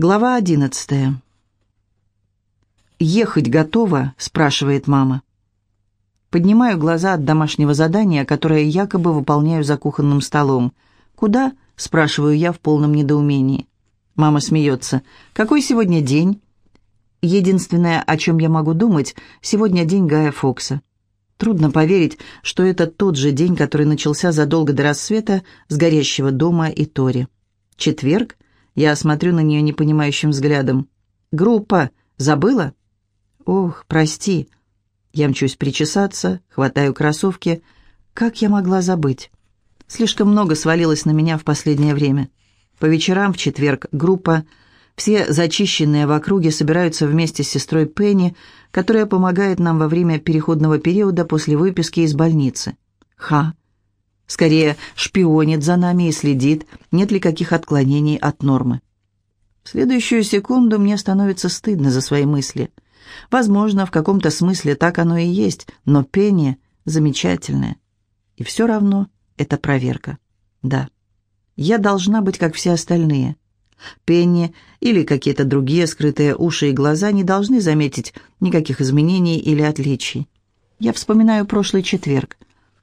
Глава одиннадцатая. «Ехать готова?» – спрашивает мама. Поднимаю глаза от домашнего задания, которое якобы выполняю за кухонным столом. «Куда?» – спрашиваю я в полном недоумении. Мама смеется. «Какой сегодня день?» Единственное, о чем я могу думать, сегодня день Гая Фокса. Трудно поверить, что это тот же день, который начался задолго до рассвета с горящего дома и Тори. Четверг – я смотрю на нее непонимающим взглядом. «Группа! Забыла?» «Ох, прости!» Я мчусь причесаться, хватаю кроссовки. Как я могла забыть? Слишком много свалилось на меня в последнее время. По вечерам в четверг группа, все зачищенные в округе собираются вместе с сестрой Пенни, которая помогает нам во время переходного периода после выписки из больницы. Ха! Скорее, шпионит за нами и следит, нет ли каких отклонений от нормы. В следующую секунду мне становится стыдно за свои мысли. Возможно, в каком-то смысле так оно и есть, но пение замечательное. И все равно это проверка. Да, я должна быть как все остальные. Пенни или какие-то другие скрытые уши и глаза не должны заметить никаких изменений или отличий. Я вспоминаю прошлый четверг.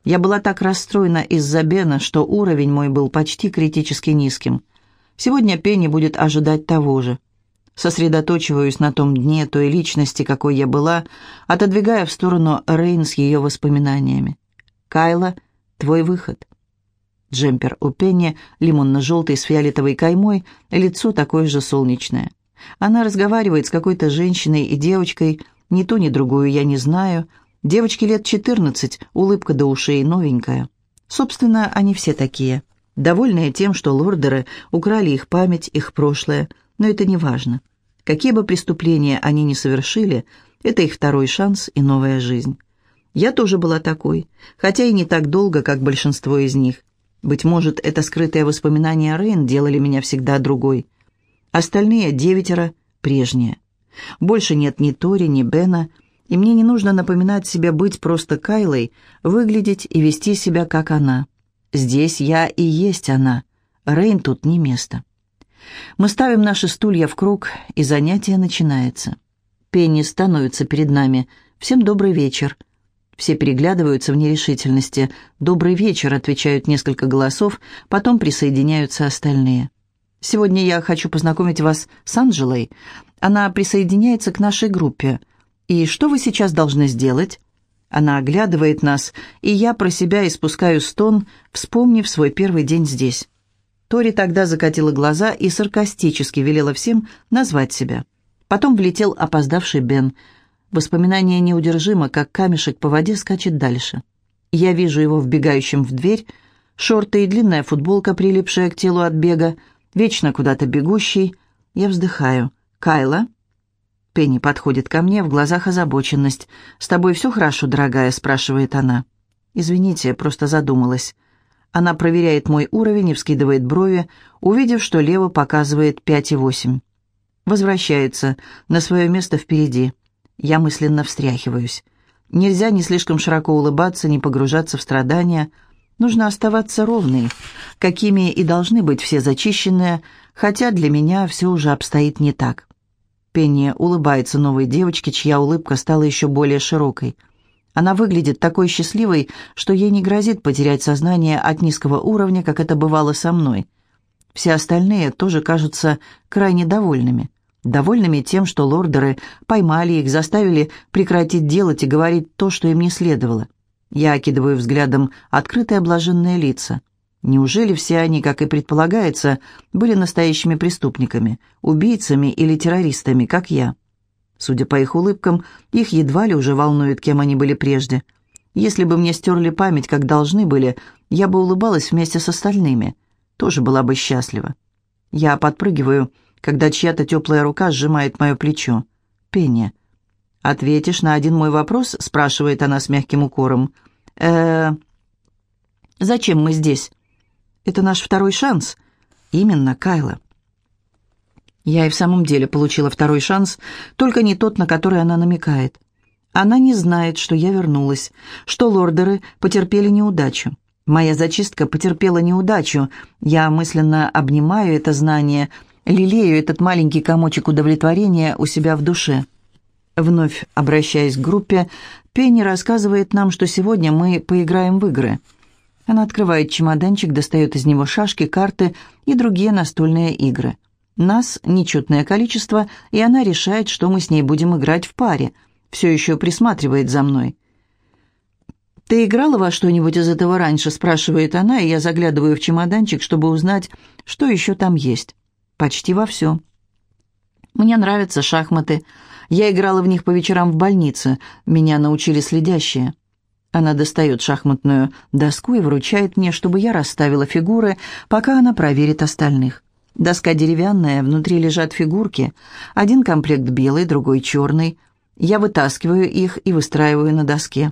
Я была так расстроена из-за Бена, что уровень мой был почти критически низким. Сегодня Пенни будет ожидать того же. Сосредоточиваюсь на том дне той личности, какой я была, отодвигая в сторону Рейн с ее воспоминаниями. «Кайла, твой выход». Джемпер у Пенни, лимонно-желтый с фиолетовой каймой, лицо такое же солнечное. Она разговаривает с какой-то женщиной и девочкой, ни ту, ни другую я не знаю, — Девочке лет 14, улыбка до ушей новенькая. Собственно, они все такие. Довольные тем, что лордеры украли их память, их прошлое, но это не важно. Какие бы преступления они ни совершили, это их второй шанс и новая жизнь. Я тоже была такой, хотя и не так долго, как большинство из них. Быть может, это скрытые воспоминания Рейн делали меня всегда другой. Остальные девятеро прежние. Больше нет ни Тори, ни Бена, и мне не нужно напоминать себе быть просто Кайлой, выглядеть и вести себя как она. Здесь я и есть она. Рейн тут не место. Мы ставим наши стулья в круг, и занятие начинается. Пенни становится перед нами. «Всем добрый вечер». Все переглядываются в нерешительности. «Добрый вечер», — отвечают несколько голосов, потом присоединяются остальные. «Сегодня я хочу познакомить вас с Анжелой. Она присоединяется к нашей группе». «И что вы сейчас должны сделать?» Она оглядывает нас, и я про себя испускаю стон, вспомнив свой первый день здесь. Тори тогда закатила глаза и саркастически велела всем назвать себя. Потом влетел опоздавший Бен. Воспоминание неудержимо, как камешек по воде скачет дальше. Я вижу его вбегающим в дверь, шорты и длинная футболка, прилипшая к телу от бега, вечно куда-то бегущий. Я вздыхаю. «Кайла?» Пенни подходит ко мне, в глазах озабоченность. «С тобой все хорошо, дорогая?» – спрашивает она. «Извините, просто задумалась». Она проверяет мой уровень и вскидывает брови, увидев, что Лева показывает пять и восемь. Возвращается на свое место впереди. Я мысленно встряхиваюсь. Нельзя ни слишком широко улыбаться, ни погружаться в страдания. Нужно оставаться ровной, какими и должны быть все зачищенные, хотя для меня все уже обстоит не так. Пенни улыбается новой девочке, чья улыбка стала еще более широкой. Она выглядит такой счастливой, что ей не грозит потерять сознание от низкого уровня, как это бывало со мной. Все остальные тоже кажутся крайне довольными. Довольными тем, что лордеры поймали их, заставили прекратить делать и говорить то, что им не следовало. Я окидываю взглядом открытые блаженные лица. Неужели все они, как и предполагается, были настоящими преступниками, убийцами или террористами, как я? Судя по их улыбкам, их едва ли уже волнует, кем они были прежде. Если бы мне стерли память, как должны были, я бы улыбалась вместе с остальными. Тоже была бы счастлива. Я подпрыгиваю, когда чья-то теплая рука сжимает мое плечо. Пенни. «Ответишь на один мой вопрос?» — спрашивает она с мягким укором. э Зачем мы здесь?» Это наш второй шанс. Именно, Кайла. Я и в самом деле получила второй шанс, только не тот, на который она намекает. Она не знает, что я вернулась, что лордеры потерпели неудачу. Моя зачистка потерпела неудачу. Я мысленно обнимаю это знание, Лелею этот маленький комочек удовлетворения у себя в душе. Вновь обращаясь к группе, Пенни рассказывает нам, что сегодня мы поиграем в игры. Она открывает чемоданчик, достает из него шашки, карты и другие настольные игры. Нас нечетное количество, и она решает, что мы с ней будем играть в паре. Все еще присматривает за мной. «Ты играла во что-нибудь из этого раньше?» – спрашивает она, и я заглядываю в чемоданчик, чтобы узнать, что еще там есть. Почти во все. Мне нравятся шахматы. Я играла в них по вечерам в больнице. Меня научили следящие. Она достает шахматную доску и вручает мне, чтобы я расставила фигуры, пока она проверит остальных. Доска деревянная, внутри лежат фигурки. Один комплект белый, другой черный. Я вытаскиваю их и выстраиваю на доске.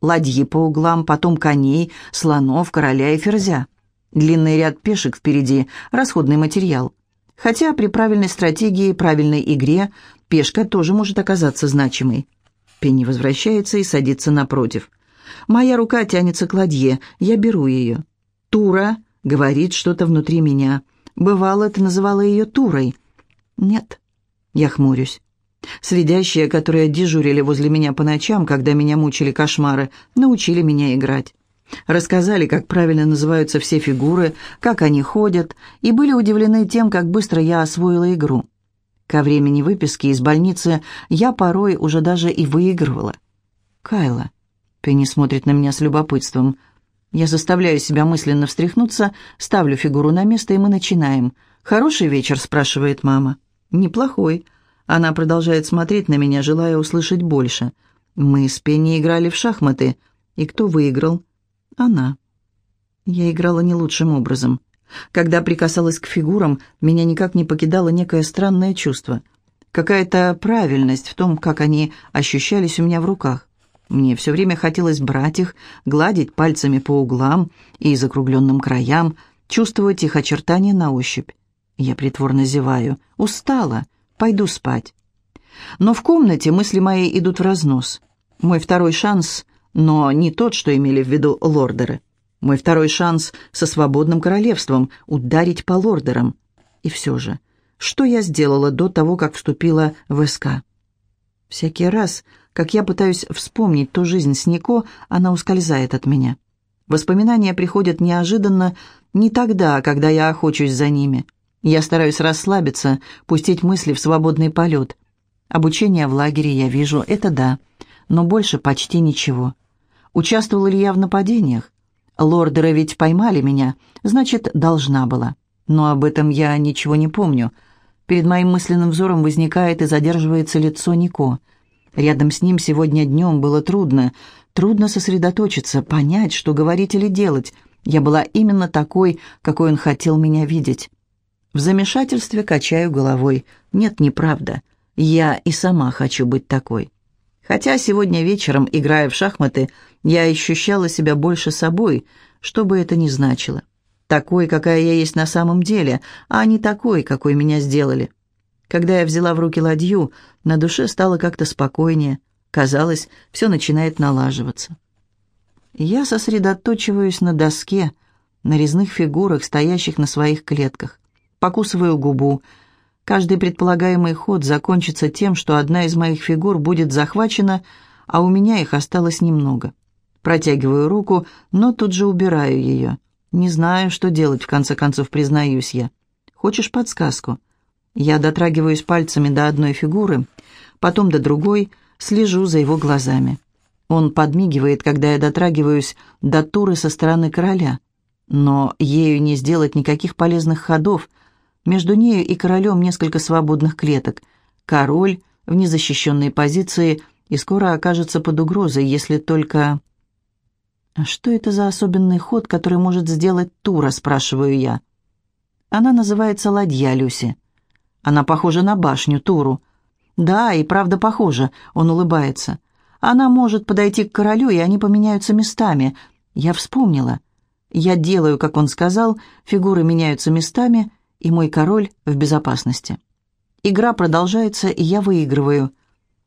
Ладьи по углам, потом коней, слонов, короля и ферзя. Длинный ряд пешек впереди, расходный материал. Хотя при правильной стратегии, правильной игре пешка тоже может оказаться значимой. Пенни возвращается и садится напротив. Моя рука тянется к ладье, я беру ее. Тура говорит что-то внутри меня. Бывало, ты называла ее Турой. Нет, я хмурюсь. Следящие, которые дежурили возле меня по ночам, когда меня мучили кошмары, научили меня играть. Рассказали, как правильно называются все фигуры, как они ходят, и были удивлены тем, как быстро я освоила игру. Ко времени выписки из больницы я порой уже даже и выигрывала. «Кайла», — Пенни смотрит на меня с любопытством. Я заставляю себя мысленно встряхнуться, ставлю фигуру на место, и мы начинаем. «Хороший вечер?» — спрашивает мама. «Неплохой». Она продолжает смотреть на меня, желая услышать больше. «Мы с Пенни играли в шахматы. И кто выиграл?» Она. Я играла не лучшим образом. Когда прикасалась к фигурам, меня никак не покидало некое странное чувство. Какая-то правильность в том, как они ощущались у меня в руках. Мне все время хотелось брать их, гладить пальцами по углам и закругленным краям, чувствовать их очертания на ощупь. Я притворно зеваю. Устала. Пойду спать. Но в комнате мысли мои идут в разнос. Мой второй шанс но не тот, что имели в виду лордеры. Мой второй шанс со свободным королевством — ударить по лордерам. И все же, что я сделала до того, как вступила в СК? Всякий раз, как я пытаюсь вспомнить ту жизнь с Нико, она ускользает от меня. Воспоминания приходят неожиданно, не тогда, когда я охочусь за ними. Я стараюсь расслабиться, пустить мысли в свободный полет. Обучение в лагере я вижу, это да, но больше почти ничего. Участвовала ли я в нападениях? Лордеры ведь поймали меня, значит, должна была. Но об этом я ничего не помню. Перед моим мысленным взором возникает и задерживается лицо Нико. Рядом с ним сегодня днем было трудно. Трудно сосредоточиться, понять, что говорить или делать. Я была именно такой, какой он хотел меня видеть. В замешательстве качаю головой. Нет, неправда. Я и сама хочу быть такой. Хотя сегодня вечером, играя в шахматы, я ощущала себя больше собой, что бы это ни значило. Такой, какая я есть на самом деле, а не такой, какой меня сделали. Когда я взяла в руки ладью, на душе стало как-то спокойнее. Казалось, все начинает налаживаться. Я сосредоточиваюсь на доске, на резных фигурах, стоящих на своих клетках. Покусываю губу, Каждый предполагаемый ход закончится тем, что одна из моих фигур будет захвачена, а у меня их осталось немного. Протягиваю руку, но тут же убираю ее. Не знаю, что делать, в конце концов, признаюсь я. Хочешь подсказку? Я дотрагиваюсь пальцами до одной фигуры, потом до другой, слежу за его глазами. Он подмигивает, когда я дотрагиваюсь до туры со стороны короля. Но ею не сделать никаких полезных ходов — между нею и королем несколько свободных клеток. Король в незащищенной позиции и скоро окажется под угрозой, если только... «А что это за особенный ход, который может сделать Тура?» – спрашиваю я. Она называется ладья Люси. Она похожа на башню Туру. Да, и правда похожа, он улыбается. Она может подойти к королю, и они поменяются местами. Я вспомнила. Я делаю, как он сказал, фигуры меняются местами, и мой король в безопасности. Игра продолжается, и я выигрываю.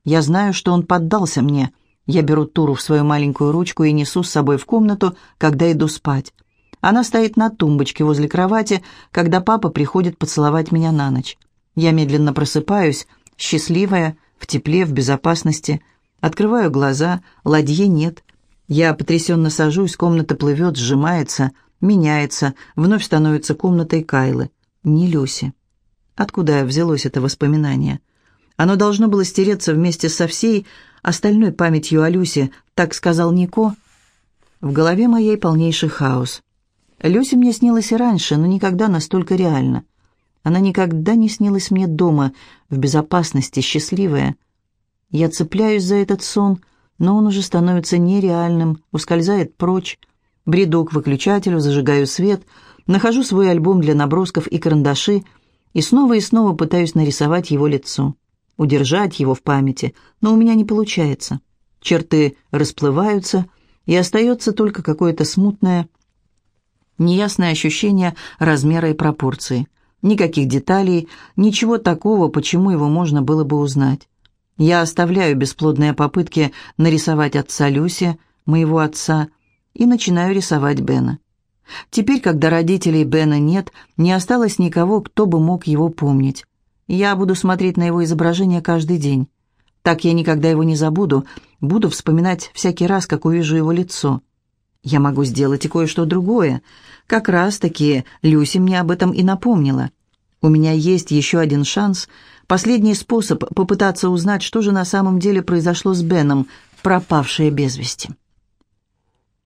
Я знаю, что он поддался мне. Я беру Туру в свою маленькую ручку и несу с собой в комнату, когда иду спать. Она стоит на тумбочке возле кровати, когда папа приходит поцеловать меня на ночь. Я медленно просыпаюсь, счастливая, в тепле, в безопасности. Открываю глаза, ладьи нет. Я потрясенно сажусь, комната плывет, сжимается, меняется, вновь становится комнатой Кайлы. Не Люси. Откуда взялось это воспоминание? Оно должно было стереться вместе со всей остальной памятью о Люсе, так сказал Нико. В голове моей полнейший хаос. Люси мне снилась и раньше, но никогда настолько реально. Она никогда не снилась мне дома, в безопасности, счастливая. Я цепляюсь за этот сон, но он уже становится нереальным, ускользает прочь. Бреду к выключателю, зажигаю свет, нахожу свой альбом для набросков и карандаши и снова и снова пытаюсь нарисовать его лицо, удержать его в памяти, но у меня не получается. Черты расплываются, и остается только какое-то смутное, неясное ощущение размера и пропорции. Никаких деталей, ничего такого, почему его можно было бы узнать. Я оставляю бесплодные попытки нарисовать отца Люси, моего отца, и начинаю рисовать Бена. Теперь, когда родителей Бена нет, не осталось никого, кто бы мог его помнить. Я буду смотреть на его изображение каждый день. Так я никогда его не забуду, буду вспоминать всякий раз, как увижу его лицо. Я могу сделать и кое-что другое. Как раз-таки Люси мне об этом и напомнила. У меня есть еще один шанс, последний способ попытаться узнать, что же на самом деле произошло с Беном, пропавшее без вести.